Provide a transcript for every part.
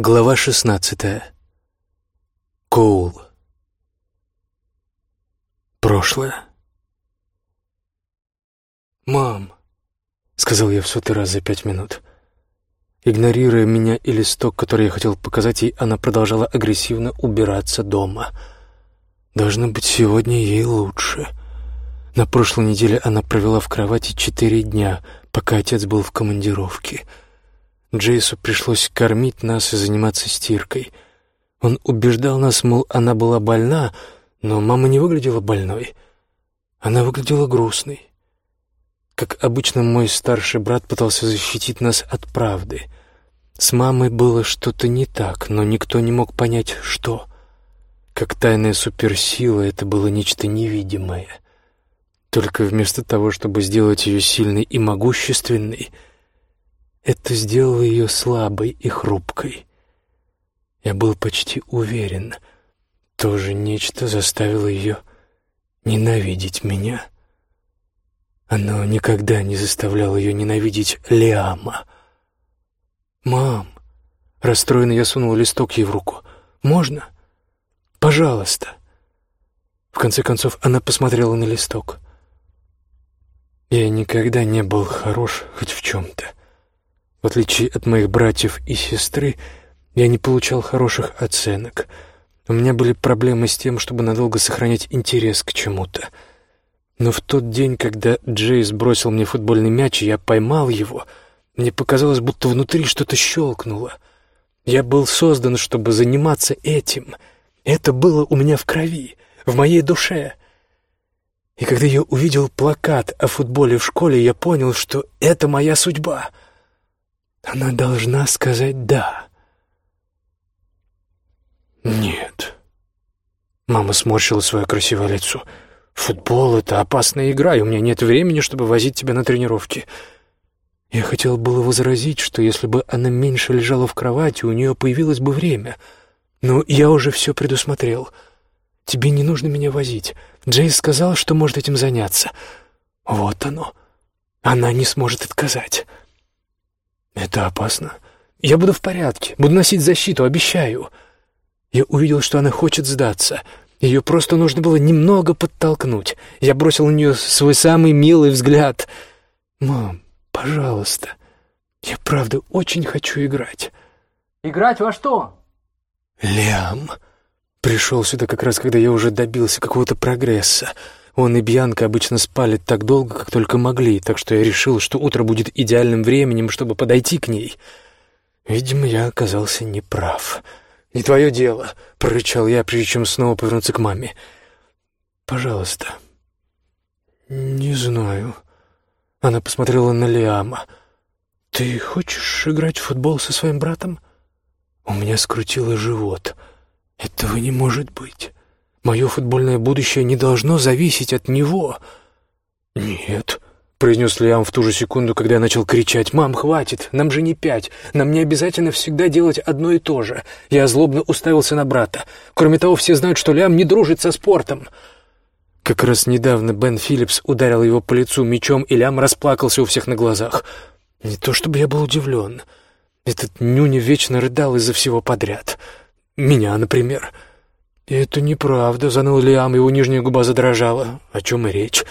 Глава шестнадцатая. Коул. Прошлое. «Мам», — сказал я в сотый раз за пять минут. Игнорируя меня и листок, который я хотел показать ей, она продолжала агрессивно убираться дома. Должно быть, сегодня ей лучше. На прошлой неделе она провела в кровати четыре дня, пока отец был в командировке — Джейсу пришлось кормить нас и заниматься стиркой. Он убеждал нас, мол, она была больна, но мама не выглядела больной. Она выглядела грустной. Как обычно, мой старший брат пытался защитить нас от правды. С мамой было что-то не так, но никто не мог понять, что. Как тайная суперсила, это было нечто невидимое. Только вместо того, чтобы сделать ее сильной и могущественной — это сделало ее слабой и хрупкой. Я был почти уверен, тоже нечто заставило ее ненавидеть меня. Оно никогда не заставляло ее ненавидеть Лиама. «Мам!» — расстроенно я сунул листок ей в руку. «Можно? Пожалуйста!» В конце концов, она посмотрела на листок. Я никогда не был хорош хоть в чем-то. В отличие от моих братьев и сестры, я не получал хороших оценок. У меня были проблемы с тем, чтобы надолго сохранять интерес к чему-то. Но в тот день, когда Джейс бросил мне футбольный мяч, и я поймал его, мне показалось, будто внутри что-то щелкнуло. Я был создан, чтобы заниматься этим. Это было у меня в крови, в моей душе. И когда я увидел плакат о футболе в школе, я понял, что это моя судьба — она должна сказать «да». «Нет». Мама сморщила свое красивое лицо. «Футбол — это опасная игра, и у меня нет времени, чтобы возить тебя на тренировки». Я хотел было возразить, что если бы она меньше лежала в кровати, у нее появилось бы время. Но я уже все предусмотрел. Тебе не нужно меня возить. Джейс сказал, что может этим заняться. Вот оно. Она не сможет отказать. «Это опасно. Я буду в порядке, буду носить защиту, обещаю». Я увидел, что она хочет сдаться. Ее просто нужно было немного подтолкнуть. Я бросил на нее свой самый милый взгляд. «Мам, пожалуйста, я правда очень хочу играть». «Играть во что?» «Лям». Пришел сюда как раз, когда я уже добился какого-то прогресса. Он и Бьянка обычно спали так долго, как только могли, так что я решил, что утро будет идеальным временем, чтобы подойти к ней. Видимо, я оказался неправ. «Не твое дело», — прорычал я, прежде чем снова повернуться к маме. «Пожалуйста». «Не знаю». Она посмотрела на Лиама. «Ты хочешь играть в футбол со своим братом?» У меня скрутило живот. «Этого не может быть». Мое футбольное будущее не должно зависеть от него. Нет, произнес Лиам в ту же секунду, когда я начал кричать. «Мам, хватит! Нам же не пять! Нам не обязательно всегда делать одно и то же!» Я злобно уставился на брата. «Кроме того, все знают, что Лиам не дружит со спортом!» Как раз недавно Бен Филлипс ударил его по лицу мечом, и Лиам расплакался у всех на глазах. Не то чтобы я был удивлен. Этот нюня вечно рыдал из-за всего подряд. Меня, например. «Это неправда», — заныл Лиам, его нижняя губа задрожала. «О чем и речь?»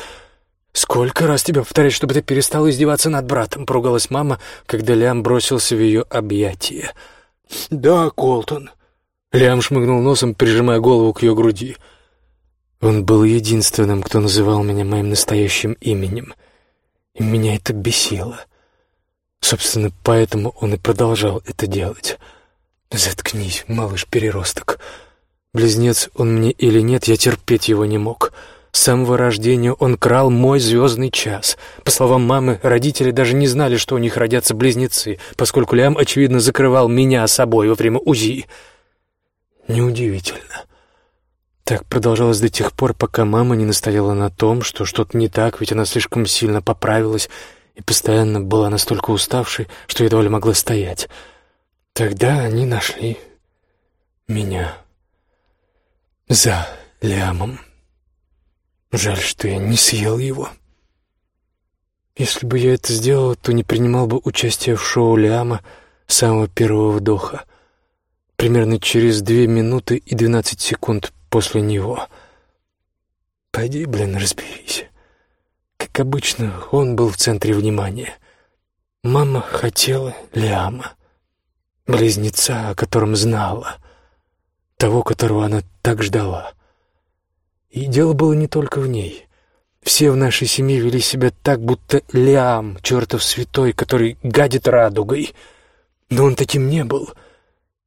«Сколько раз тебе повторять, чтобы ты перестал издеваться над братом?» — поругалась мама, когда Лиам бросился в ее объятия. «Да, Колтон». Лиам шмыгнул носом, прижимая голову к ее груди. Он был единственным, кто называл меня моим настоящим именем. И меня это бесило. Собственно, поэтому он и продолжал это делать. «Заткнись, малыш-переросток». Близнец он мне или нет, я терпеть его не мог. С самого рождения он крал мой звездный час. По словам мамы, родители даже не знали, что у них родятся близнецы, поскольку Лям, очевидно, закрывал меня собой во время УЗИ. Неудивительно. Так продолжалось до тех пор, пока мама не настояла на том, что что-то не так, ведь она слишком сильно поправилась и постоянно была настолько уставшей, что едва ли могла стоять. Тогда они нашли меня за лямом. Жаль, что я не съел его. Если бы я это сделал, то не принимал бы участие в шоу Ляма с самого первого вдоха. примерно через две минуты и двенадцать секунд после него. Пойди, блин, разберись. Как обычно, он был в центре внимания. Мама хотела Лиама, близнеца, о котором знала, того, которого она так ждала. И дело было не только в ней. Все в нашей семье вели себя так, будто Лиам, чертов святой, который гадит радугой. Но он таким не был.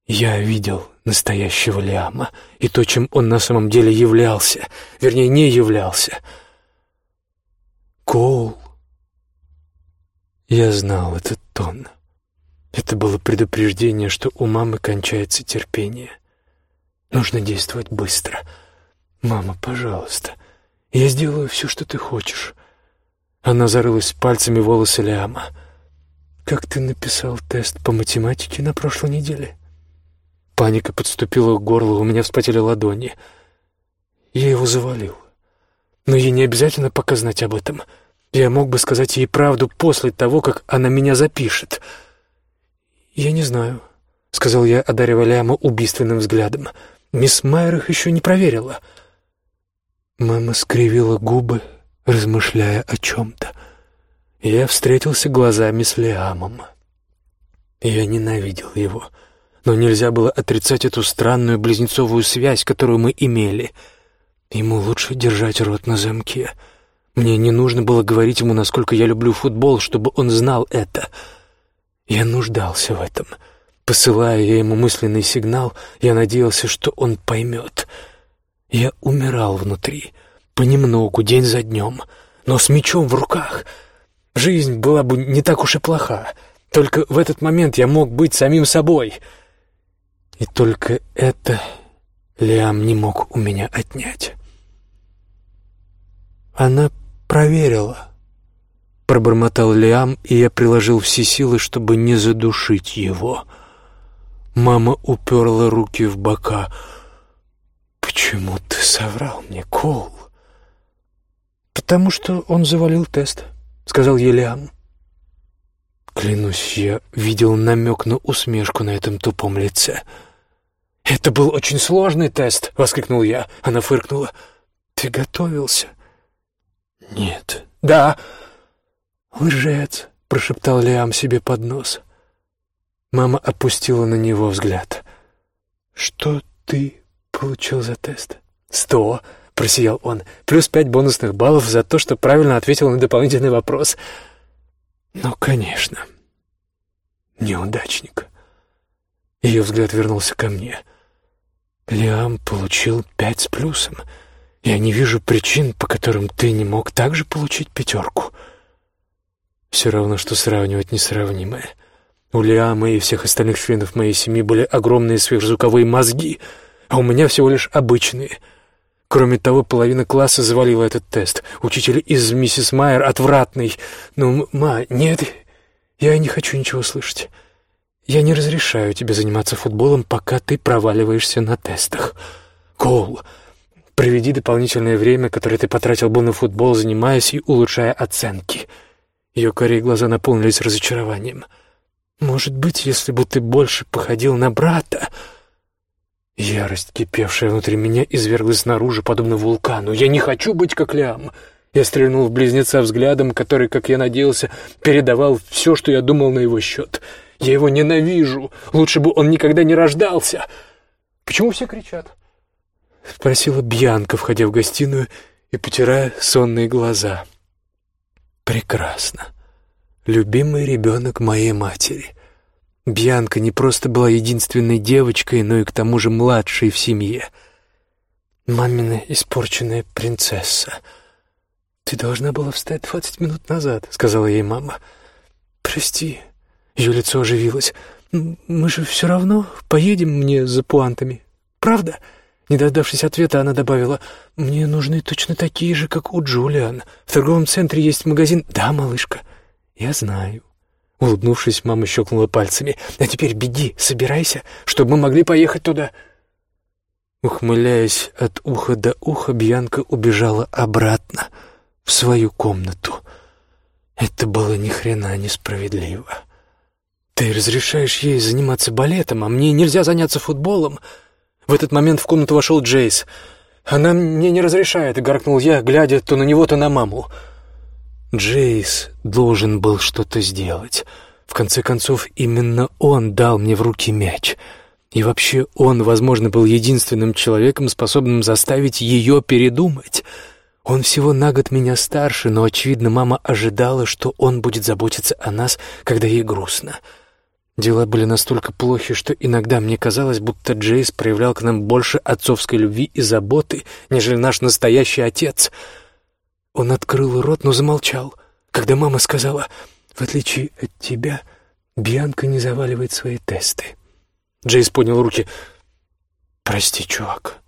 Я видел настоящего Лиама и то, чем он на самом деле являлся, вернее, не являлся. Коул. Я знал этот тон. Это было предупреждение, что у мамы кончается терпение. Нужно действовать быстро. «Мама, пожалуйста, я сделаю все, что ты хочешь». Она зарылась пальцами в волосы Лиама. «Как ты написал тест по математике на прошлой неделе?» Паника подступила к горлу, у меня вспотели ладони. Я его завалил. Но ей не обязательно пока знать об этом. Я мог бы сказать ей правду после того, как она меня запишет. «Я не знаю», — сказал я, одаривая Ляма убийственным взглядом. «Мисс Майер их еще не проверила». Мама скривила губы, размышляя о чем-то. Я встретился глазами с Лиамом. Я ненавидел его но нельзя было отрицать эту странную близнецовую связь, которую мы имели. Ему лучше держать рот на замке. Мне не нужно было говорить ему, насколько я люблю футбол, чтобы он знал это. Я нуждался в этом. Посылая я ему мысленный сигнал, я надеялся, что он поймет. Я умирал внутри, понемногу, день за днем, но с мечом в руках. Жизнь была бы не так уж и плоха. Только в этот момент я мог быть самим собой — и только это Лиам не мог у меня отнять. Она проверила. Пробормотал Лиам, и я приложил все силы, чтобы не задушить его. Мама уперла руки в бока. «Почему ты соврал мне, Кол?» «Потому что он завалил тест», — сказал Елиам. Клянусь, я видел намек на усмешку на этом тупом лице. «Это был очень сложный тест!» — воскликнул я. Она фыркнула. «Ты готовился?» «Нет». «Да». «Лжец!» — прошептал Лиам себе под нос. Мама опустила на него взгляд. «Что ты получил за тест?» «Сто!» — просиял он. «Плюс пять бонусных баллов за то, что правильно ответил на дополнительный вопрос». «Ну, конечно. Неудачник». Ее взгляд вернулся ко мне. Лиам получил пять с плюсом. Я не вижу причин, по которым ты не мог также получить пятерку. Все равно, что сравнивать несравнимое. У Лиама и всех остальных членов моей семьи были огромные сверхзвуковые мозги, а у меня всего лишь обычные. Кроме того, половина класса завалила этот тест. Учитель из миссис Майер отвратный. Ну, ма, нет, я не хочу ничего слышать. Я не разрешаю тебе заниматься футболом, пока ты проваливаешься на тестах. Коул, проведи дополнительное время, которое ты потратил бы на футбол, занимаясь и улучшая оценки». Ее корей глаза наполнились разочарованием. «Может быть, если бы ты больше походил на брата...» Ярость, кипевшая внутри меня, изверглась снаружи, подобно вулкану. «Я не хочу быть как Лям!» Я стрельнул в близнеца взглядом, который, как я надеялся, передавал все, что я думал на его счет — я его ненавижу. Лучше бы он никогда не рождался. Почему все кричат? Спросила Бьянка, входя в гостиную и потирая сонные глаза. Прекрасно. Любимый ребенок моей матери. Бьянка не просто была единственной девочкой, но и к тому же младшей в семье. Мамина испорченная принцесса. «Ты должна была встать двадцать минут назад», — сказала ей мама. «Прости, ее лицо оживилось. «Мы же все равно поедем мне за пуантами, правда?» Не дождавшись ответа, она добавила, «Мне нужны точно такие же, как у Джулиан. В торговом центре есть магазин...» «Да, малышка, я знаю». Улыбнувшись, мама щелкнула пальцами. «А теперь беги, собирайся, чтобы мы могли поехать туда». Ухмыляясь от уха до уха, Бьянка убежала обратно в свою комнату. Это было ни хрена несправедливо. «Ты разрешаешь ей заниматься балетом, а мне нельзя заняться футболом?» В этот момент в комнату вошел Джейс. «Она мне не разрешает», — гаркнул я, глядя то на него, то на маму. Джейс должен был что-то сделать. В конце концов, именно он дал мне в руки мяч. И вообще он, возможно, был единственным человеком, способным заставить ее передумать. Он всего на год меня старше, но, очевидно, мама ожидала, что он будет заботиться о нас, когда ей грустно. Дела были настолько плохи, что иногда мне казалось, будто Джейс проявлял к нам больше отцовской любви и заботы, нежели наш настоящий отец. Он открыл рот, но замолчал, когда мама сказала, «В отличие от тебя, Бьянка не заваливает свои тесты». Джейс поднял руки. «Прости, чувак,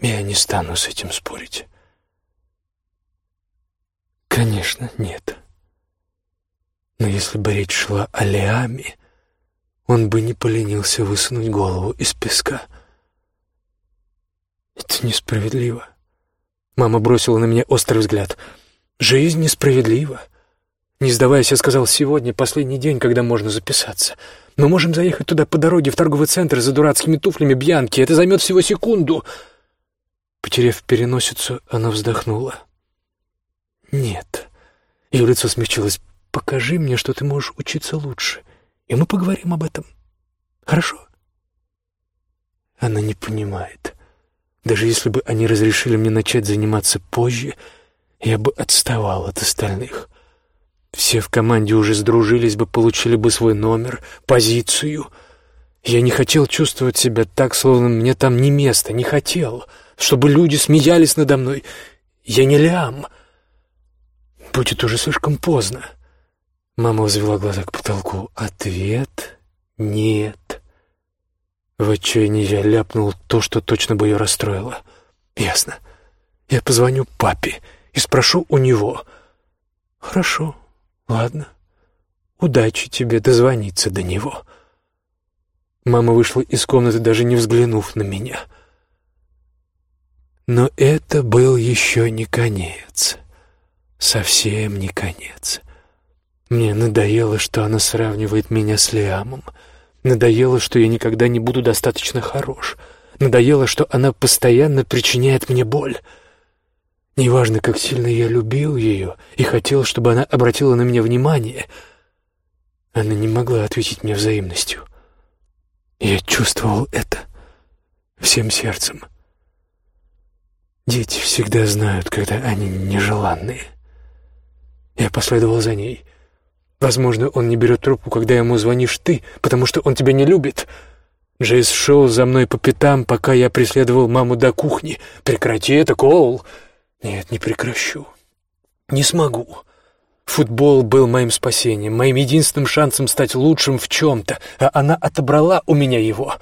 я не стану с этим спорить». «Конечно, нет. Но если бы речь шла о Лиаме, он бы не поленился высунуть голову из песка. Это несправедливо. Мама бросила на меня острый взгляд. Жизнь несправедлива. Не сдаваясь, я сказал, сегодня последний день, когда можно записаться. Мы можем заехать туда по дороге в торговый центр за дурацкими туфлями Бьянки. Это займет всего секунду. Потеряв переносицу, она вздохнула. «Нет». Ее лицо смягчилось. «Покажи мне, что ты можешь учиться лучше и мы поговорим об этом. Хорошо?» Она не понимает. Даже если бы они разрешили мне начать заниматься позже, я бы отставал от остальных. Все в команде уже сдружились бы, получили бы свой номер, позицию. Я не хотел чувствовать себя так, словно мне там не место, не хотел, чтобы люди смеялись надо мной. Я не лям. Будет уже слишком поздно. Мама возвела глаза к потолку. Ответ — нет. В отчаянии я ляпнул то, что точно бы ее расстроило. Ясно. Я позвоню папе и спрошу у него. Хорошо, ладно. Удачи тебе дозвониться до него. Мама вышла из комнаты, даже не взглянув на меня. Но это был еще не конец. Совсем не конец. Мне надоело, что она сравнивает меня с Лиамом. Надоело, что я никогда не буду достаточно хорош. Надоело, что она постоянно причиняет мне боль. Неважно, как сильно я любил ее и хотел, чтобы она обратила на меня внимание, она не могла ответить мне взаимностью. Я чувствовал это всем сердцем. Дети всегда знают, когда они нежеланные. Я последовал за ней — Возможно, он не берет трубку, когда ему звонишь ты, потому что он тебя не любит. Джейс шел за мной по пятам, пока я преследовал маму до кухни. Прекрати это, Коул. Нет, не прекращу. Не смогу. Футбол был моим спасением, моим единственным шансом стать лучшим в чем-то, а она отобрала у меня его.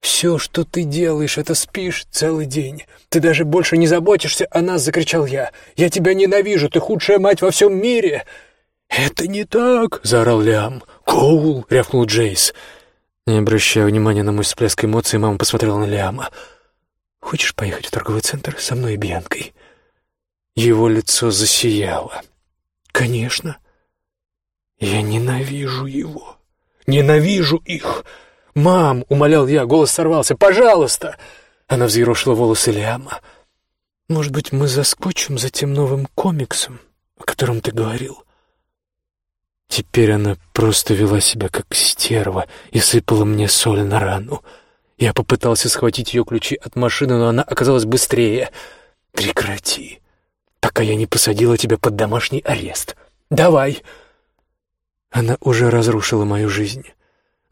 «Все, что ты делаешь, это спишь целый день. Ты даже больше не заботишься о нас», — закричал я. «Я тебя ненавижу, ты худшая мать во всем мире!» «Это не так!» — заорал Лиам. «Коул!» — рявкнул Джейс. Не обращая внимания на мой всплеск эмоций, мама посмотрела на Лиама. «Хочешь поехать в торговый центр со мной и Бьянкой?» Его лицо засияло. «Конечно. Я ненавижу его. Ненавижу их. Мам!» — умолял я, голос сорвался. «Пожалуйста!» Она взъерошила волосы Лиама. «Может быть, мы заскочим за тем новым комиксом, о котором ты говорил?» Теперь она просто вела себя как стерва и сыпала мне соль на рану. Я попытался схватить ее ключи от машины, но она оказалась быстрее. «Прекрати, пока я не посадила тебя под домашний арест. Давай!» Она уже разрушила мою жизнь.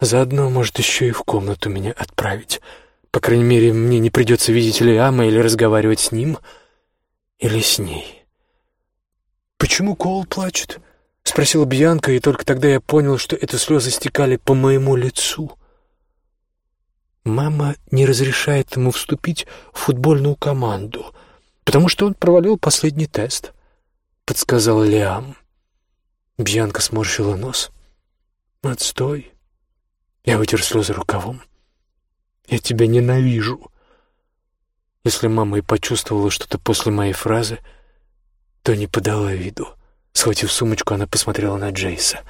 Заодно, может, еще и в комнату меня отправить. По крайней мере, мне не придется видеть Лиама или разговаривать с ним, или с ней. «Почему Коул плачет?» — спросила Бьянка, и только тогда я понял, что это слезы стекали по моему лицу. Мама не разрешает ему вступить в футбольную команду, потому что он провалил последний тест, — подсказал Лиам. Бьянка сморщила нос. «Отстой!» Я вытер слезы рукавом. «Я тебя ненавижу!» Если мама и почувствовала что-то после моей фразы, то не подала виду. Схватив сумочку, она посмотрела на Джейса.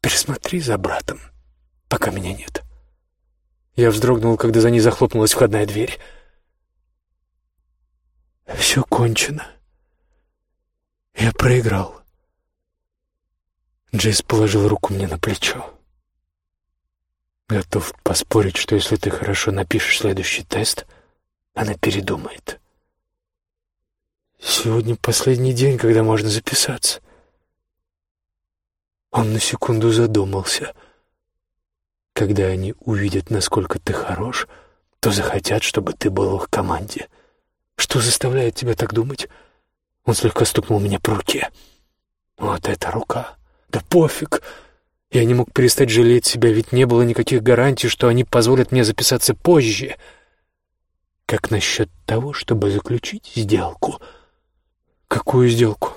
Пересмотри за братом, пока меня нет». Я вздрогнул, когда за ней захлопнулась входная дверь. «Все кончено. Я проиграл». Джейс положил руку мне на плечо. Готов поспорить, что если ты хорошо напишешь следующий тест, она передумает. Сегодня последний день, когда можно записаться. Он на секунду задумался. Когда они увидят, насколько ты хорош, то захотят, чтобы ты был в команде. Что заставляет тебя так думать? Он слегка стукнул меня по руке. Вот эта рука. Да пофиг. Я не мог перестать жалеть себя, ведь не было никаких гарантий, что они позволят мне записаться позже. Как насчет того, чтобы заключить сделку? Какую сделку?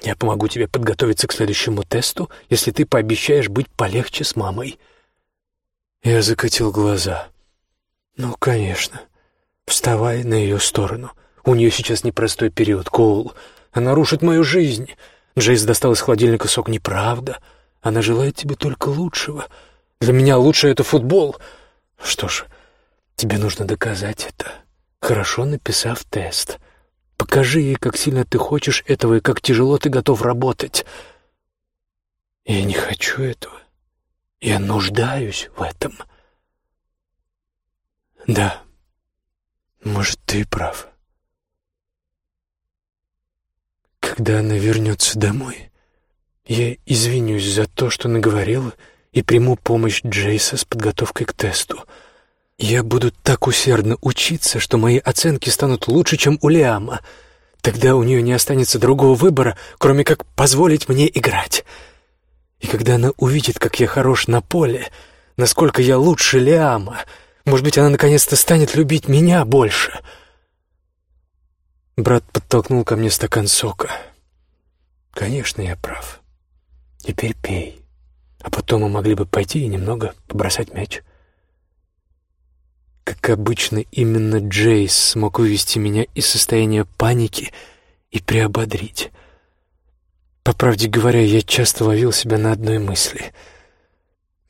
Я помогу тебе подготовиться к следующему тесту, если ты пообещаешь быть полегче с мамой. Я закатил глаза. Ну, конечно. Вставай на ее сторону. У нее сейчас непростой период, Коул. Она рушит мою жизнь. Джейс достал из холодильника сок. Неправда. Она желает тебе только лучшего. Для меня лучше это футбол. Что ж, тебе нужно доказать это, хорошо написав тест. Покажи ей, как сильно ты хочешь этого и как тяжело ты готов работать. Я не хочу этого. Я нуждаюсь в этом. Да, может, ты прав. Когда она вернется домой, я извинюсь за то, что наговорила, и приму помощь Джейса с подготовкой к тесту. Я буду так усердно учиться, что мои оценки станут лучше, чем у Лиама. Тогда у нее не останется другого выбора, кроме как позволить мне играть. И когда она увидит, как я хорош на поле, насколько я лучше Лиама, может быть, она наконец-то станет любить меня больше. Брат подтолкнул ко мне стакан сока. Конечно, я прав. Теперь пей. А потом мы могли бы пойти и немного побросать мяч. Как обычно, именно Джейс смог вывести меня из состояния паники и приободрить. По правде говоря, я часто ловил себя на одной мысли.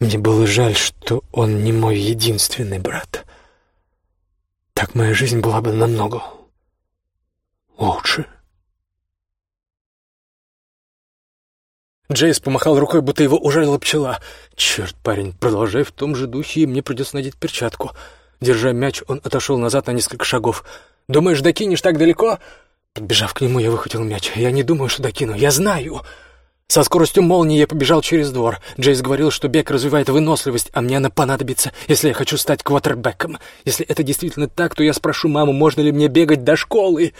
Мне было жаль, что он не мой единственный брат. Так моя жизнь была бы намного лучше. Джейс помахал рукой, будто его ужалила пчела. «Черт, парень, продолжай в том же духе, и мне придется надеть перчатку». Держа мяч, он отошел назад на несколько шагов. «Думаешь, докинешь так далеко?» Подбежав к нему, я выхватил мяч. «Я не думаю, что докину. Я знаю!» Со скоростью молнии я побежал через двор. Джейс говорил, что бег развивает выносливость, а мне она понадобится, если я хочу стать квотербеком. Если это действительно так, то я спрошу маму, можно ли мне бегать до школы.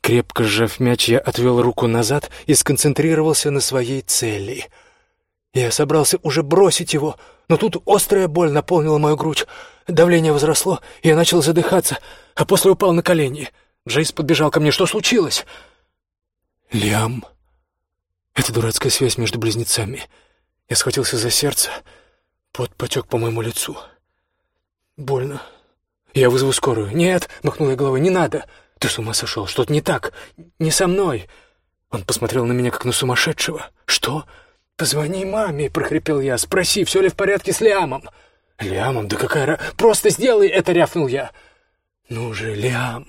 Крепко сжав мяч, я отвел руку назад и сконцентрировался на своей цели. Я собрался уже бросить его, но тут острая боль наполнила мою грудь. Давление возросло, и я начал задыхаться, а после упал на колени. Джейс подбежал ко мне. Что случилось? Лиам. Это дурацкая связь между близнецами. Я схватился за сердце. Пот потек по моему лицу. Больно. Я вызову скорую. Нет, махнул я головой, не надо. Ты с ума сошел? Что-то не так. Не со мной. Он посмотрел на меня, как на сумасшедшего. Что? Позвони маме, прохрипел я. Спроси, все ли в порядке с Лиамом. Лиамом? Да какая... Просто сделай это, рявкнул я. Ну же, Лиам,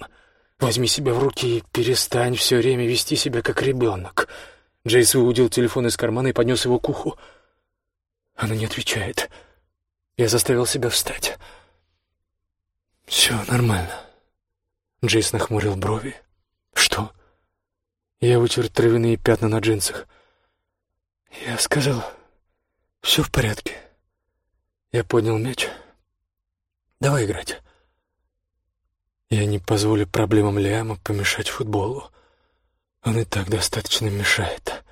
возьми себя в руки и перестань все время вести себя как ребенок. Джейс выудил телефон из кармана и поднес его к уху. Она не отвечает. Я заставил себя встать. «Все нормально». Джейс нахмурил брови. «Что?» Я вытер травяные пятна на джинсах. Я сказал, «Все в порядке». Я поднял мяч. «Давай играть». Я не позволю проблемам Лиама помешать футболу. Он и так достаточно мешает.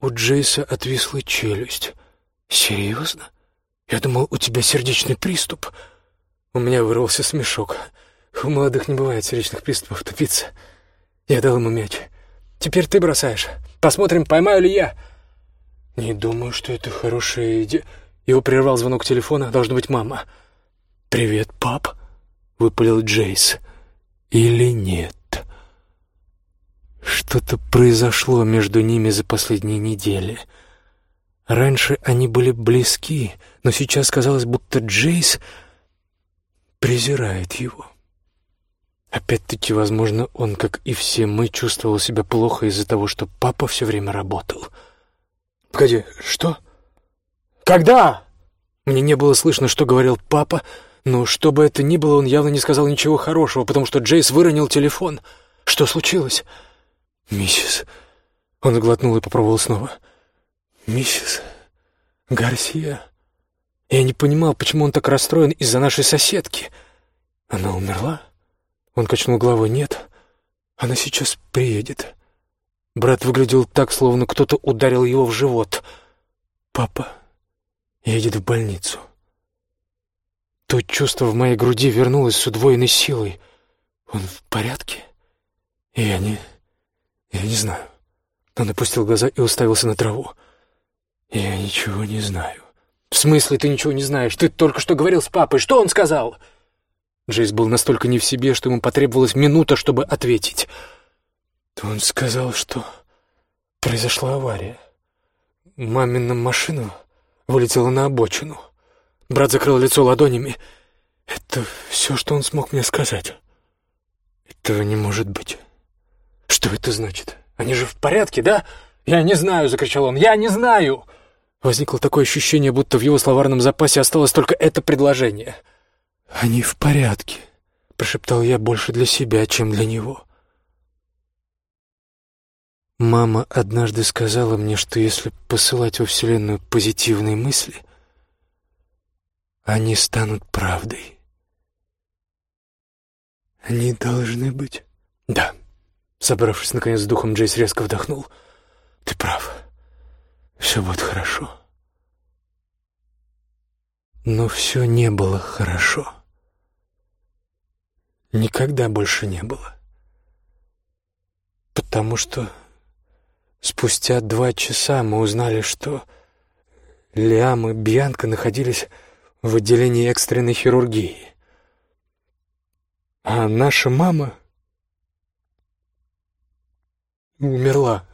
У Джейса отвисла челюсть. «Серьезно? Я думал, у тебя сердечный приступ». У меня вырвался смешок. У молодых не бывает сердечных приступов, тупица. Я дал ему мяч. «Теперь ты бросаешь. Посмотрим, поймаю ли я». «Не думаю, что это хорошая идея». Его прервал звонок телефона. Должна быть мама. «Привет, пап», — выпалил Джейс. «Или нет?» Что-то произошло между ними за последние недели. Раньше они были близки, но сейчас казалось, будто Джейс презирает его. Опять-таки, возможно, он, как и все мы, чувствовал себя плохо из-за того, что папа все время работал. «Погоди, что? Когда?» Мне не было слышно, что говорил папа, но что бы это ни было, он явно не сказал ничего хорошего, потому что Джейс выронил телефон. Что случилось? «Миссис...» Он глотнул и попробовал снова. «Миссис Гарсия...» Я не понимал, почему он так расстроен из-за нашей соседки. Она умерла? Он качнул головой. Нет, она сейчас приедет. Брат выглядел так, словно кто-то ударил его в живот. Папа едет в больницу. То чувство в моей груди вернулось с удвоенной силой. Он в порядке? Я не... я не знаю. Он опустил глаза и уставился на траву. Я ничего не знаю. «В смысле ты ничего не знаешь? Ты только что говорил с папой. Что он сказал?» Джейс был настолько не в себе, что ему потребовалась минута, чтобы ответить. Он сказал, что произошла авария. Мамина машина вылетела на обочину. Брат закрыл лицо ладонями. Это все, что он смог мне сказать. Этого не может быть. Что это значит? Они же в порядке, да? Я не знаю, закричал он. Я не знаю. Возникло такое ощущение, будто в его словарном запасе осталось только это предложение. «Они в порядке», — прошептал я больше для себя, чем для него. Мама однажды сказала мне, что если посылать во Вселенную позитивные мысли, они станут правдой. Они должны быть. Да. Собравшись наконец с духом, Джейс резко вдохнул. Ты прав. Все будет хорошо. Но все не было хорошо. Никогда больше не было. Потому что спустя два часа мы узнали, что Лиам и Бьянка находились в отделении экстренной хирургии. А наша мама умерла